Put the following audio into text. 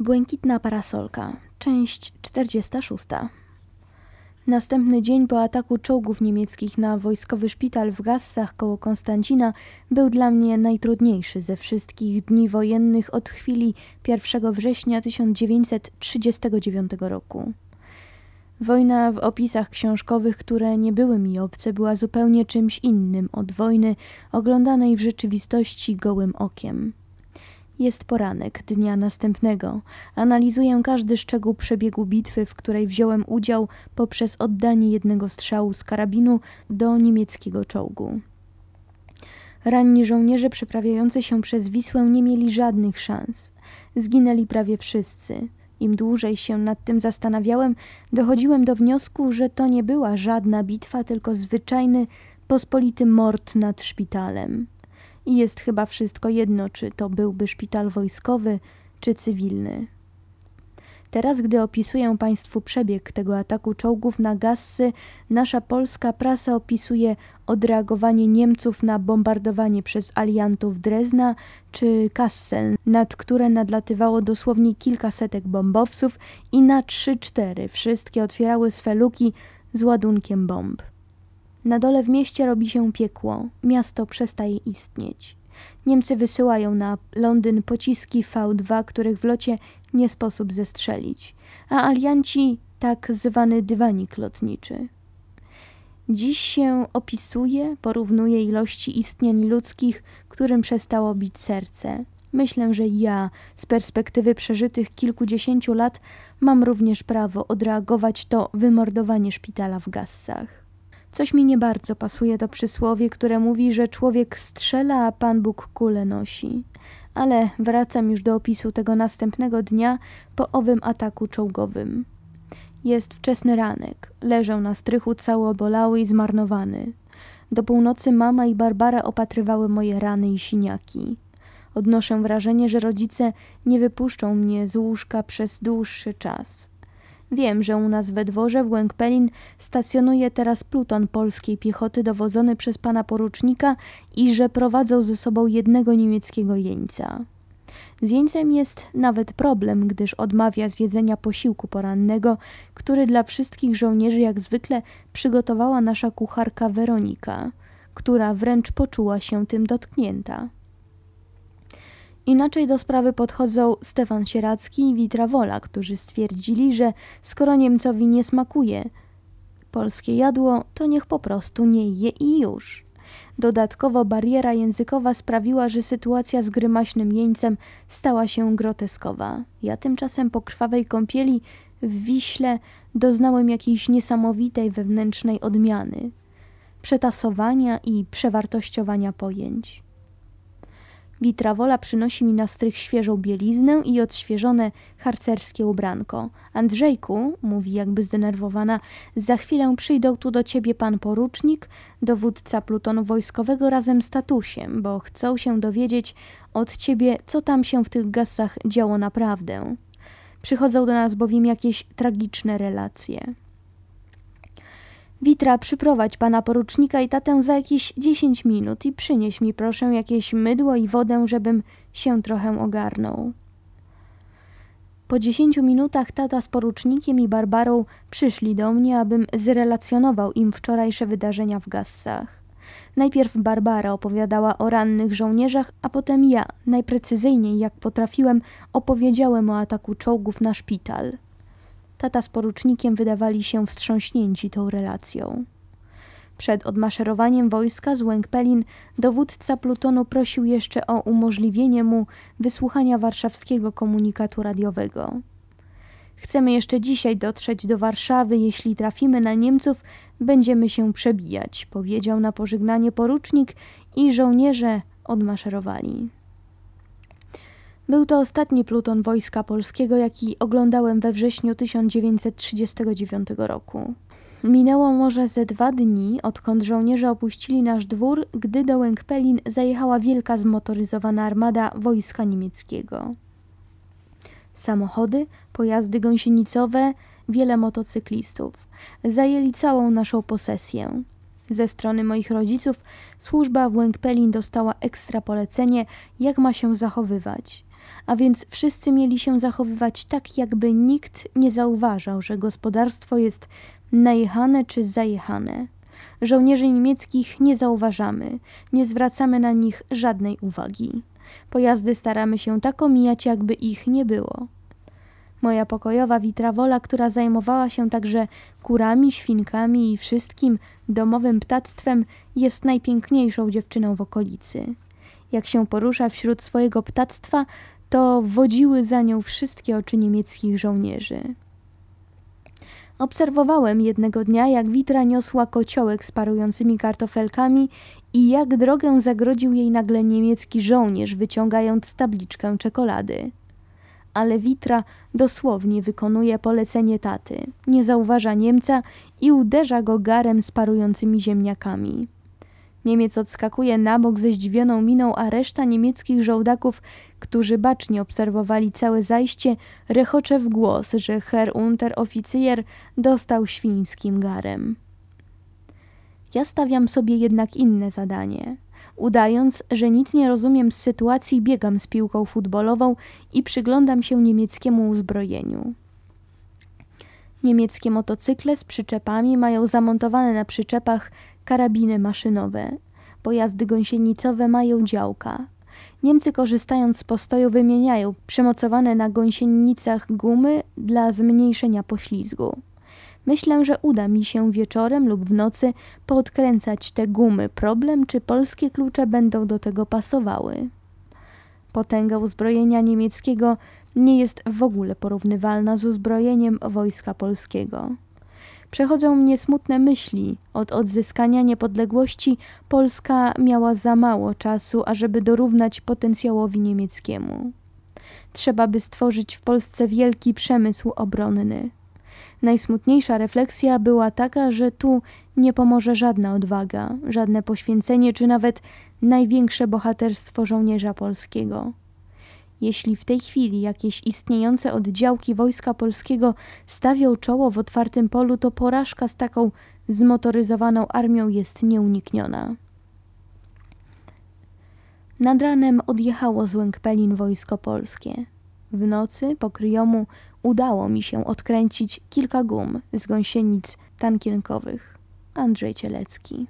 Błękitna parasolka, część 46. Następny dzień po ataku czołgów niemieckich na wojskowy szpital w Gassach koło Konstancina był dla mnie najtrudniejszy ze wszystkich dni wojennych od chwili 1 września 1939 roku. Wojna w opisach książkowych, które nie były mi obce, była zupełnie czymś innym od wojny oglądanej w rzeczywistości gołym okiem. Jest poranek dnia następnego. Analizuję każdy szczegół przebiegu bitwy, w której wziąłem udział poprzez oddanie jednego strzału z karabinu do niemieckiego czołgu. Ranni żołnierze przeprawiający się przez Wisłę nie mieli żadnych szans. Zginęli prawie wszyscy. Im dłużej się nad tym zastanawiałem, dochodziłem do wniosku, że to nie była żadna bitwa, tylko zwyczajny, pospolity mord nad szpitalem i jest chyba wszystko jedno, czy to byłby szpital wojskowy, czy cywilny. Teraz, gdy opisuję Państwu przebieg tego ataku czołgów na Gassy, nasza polska prasa opisuje odreagowanie Niemców na bombardowanie przez aliantów Drezna czy Kassel, nad które nadlatywało dosłownie kilkasetek bombowców i na trzy-cztery wszystkie otwierały swe luki z ładunkiem bomb. Na dole w mieście robi się piekło, miasto przestaje istnieć. Niemcy wysyłają na Londyn pociski V2, których w locie nie sposób zestrzelić, a alianci tak zwany dywanik lotniczy. Dziś się opisuje, porównuje ilości istnień ludzkich, którym przestało bić serce. Myślę, że ja, z perspektywy przeżytych kilkudziesięciu lat, mam również prawo odreagować to wymordowanie szpitala w Gassach. Coś mi nie bardzo pasuje to przysłowie, które mówi, że człowiek strzela, a Pan Bóg kule nosi. Ale wracam już do opisu tego następnego dnia po owym ataku czołgowym. Jest wczesny ranek. Leżę na strychu cały obolały i zmarnowany. Do północy mama i Barbara opatrywały moje rany i siniaki. Odnoszę wrażenie, że rodzice nie wypuszczą mnie z łóżka przez dłuższy czas. Wiem, że u nas we dworze w Łękpelin stacjonuje teraz pluton polskiej piechoty dowodzony przez pana porucznika i że prowadzą ze sobą jednego niemieckiego jeńca. Z jeńcem jest nawet problem, gdyż odmawia zjedzenia posiłku porannego, który dla wszystkich żołnierzy jak zwykle przygotowała nasza kucharka Weronika, która wręcz poczuła się tym dotknięta. Inaczej do sprawy podchodzą Stefan Sieracki i Witrawola, którzy stwierdzili, że skoro Niemcowi nie smakuje polskie jadło, to niech po prostu nie je i już. Dodatkowo bariera językowa sprawiła, że sytuacja z grymaśnym jeńcem stała się groteskowa. Ja tymczasem po krwawej kąpieli w Wiśle doznałem jakiejś niesamowitej wewnętrznej odmiany, przetasowania i przewartościowania pojęć. Witrawola przynosi mi na strych świeżą bieliznę i odświeżone harcerskie ubranko. Andrzejku, mówi jakby zdenerwowana, za chwilę przyjdą tu do ciebie pan porucznik, dowódca plutonu wojskowego razem z tatusiem, bo chcą się dowiedzieć od ciebie, co tam się w tych gasach działo naprawdę. Przychodzą do nas bowiem jakieś tragiczne relacje. Witra, przyprowadź pana porucznika i tatę za jakieś dziesięć minut i przynieś mi proszę jakieś mydło i wodę, żebym się trochę ogarnął. Po dziesięciu minutach tata z porucznikiem i Barbarą przyszli do mnie, abym zrelacjonował im wczorajsze wydarzenia w Gassach. Najpierw Barbara opowiadała o rannych żołnierzach, a potem ja, najprecyzyjniej jak potrafiłem, opowiedziałem o ataku czołgów na szpital – Tata z porucznikiem wydawali się wstrząśnięci tą relacją. Przed odmaszerowaniem wojska z Łękpelin dowódca plutonu prosił jeszcze o umożliwienie mu wysłuchania warszawskiego komunikatu radiowego. Chcemy jeszcze dzisiaj dotrzeć do Warszawy. Jeśli trafimy na Niemców, będziemy się przebijać, powiedział na pożegnanie porucznik i żołnierze odmaszerowali. Był to ostatni pluton Wojska Polskiego, jaki oglądałem we wrześniu 1939 roku. Minęło może ze dwa dni, odkąd żołnierze opuścili nasz dwór, gdy do Łękpelin zajechała wielka zmotoryzowana armada wojska niemieckiego. Samochody, pojazdy gąsienicowe, wiele motocyklistów. Zajęli całą naszą posesję. Ze strony moich rodziców służba w Łękpelin dostała ekstra polecenie, jak ma się zachowywać – a więc wszyscy mieli się zachowywać tak, jakby nikt nie zauważał, że gospodarstwo jest najechane czy zajechane. Żołnierzy niemieckich nie zauważamy, nie zwracamy na nich żadnej uwagi. Pojazdy staramy się tak omijać, jakby ich nie było. Moja pokojowa witrawola, która zajmowała się także kurami, świnkami i wszystkim domowym ptactwem, jest najpiękniejszą dziewczyną w okolicy. Jak się porusza wśród swojego ptactwa, to wodziły za nią wszystkie oczy niemieckich żołnierzy. Obserwowałem jednego dnia, jak Witra niosła kociołek z parującymi kartofelkami i jak drogę zagrodził jej nagle niemiecki żołnierz, wyciągając tabliczkę czekolady. Ale Witra dosłownie wykonuje polecenie taty, nie zauważa Niemca i uderza go garem z parującymi ziemniakami. Niemiec odskakuje na bok ze zdziwioną miną, a reszta niemieckich żołdaków, którzy bacznie obserwowali całe zajście, rechocze w głos, że Herr Unteroffizier dostał świńskim garem. Ja stawiam sobie jednak inne zadanie. Udając, że nic nie rozumiem z sytuacji, biegam z piłką futbolową i przyglądam się niemieckiemu uzbrojeniu. Niemieckie motocykle z przyczepami mają zamontowane na przyczepach karabiny maszynowe. Pojazdy gąsienicowe mają działka. Niemcy korzystając z postoju wymieniają przymocowane na gąsienicach gumy dla zmniejszenia poślizgu. Myślę, że uda mi się wieczorem lub w nocy podkręcać te gumy. Problem, czy polskie klucze będą do tego pasowały. Potęga uzbrojenia niemieckiego nie jest w ogóle porównywalna z uzbrojeniem wojska polskiego. Przechodzą mnie smutne myśli. Od odzyskania niepodległości Polska miała za mało czasu, ażeby dorównać potencjałowi niemieckiemu. Trzeba by stworzyć w Polsce wielki przemysł obronny. Najsmutniejsza refleksja była taka, że tu nie pomoże żadna odwaga, żadne poświęcenie czy nawet największe bohaterstwo żołnierza polskiego. Jeśli w tej chwili jakieś istniejące oddziałki Wojska Polskiego stawią czoło w otwartym polu, to porażka z taką zmotoryzowaną armią jest nieunikniona. Nad ranem odjechało z Łękpelin wojsko polskie. W nocy po kryjomu udało mi się odkręcić kilka gum z gąsienic tankierkowych. Andrzej Cielecki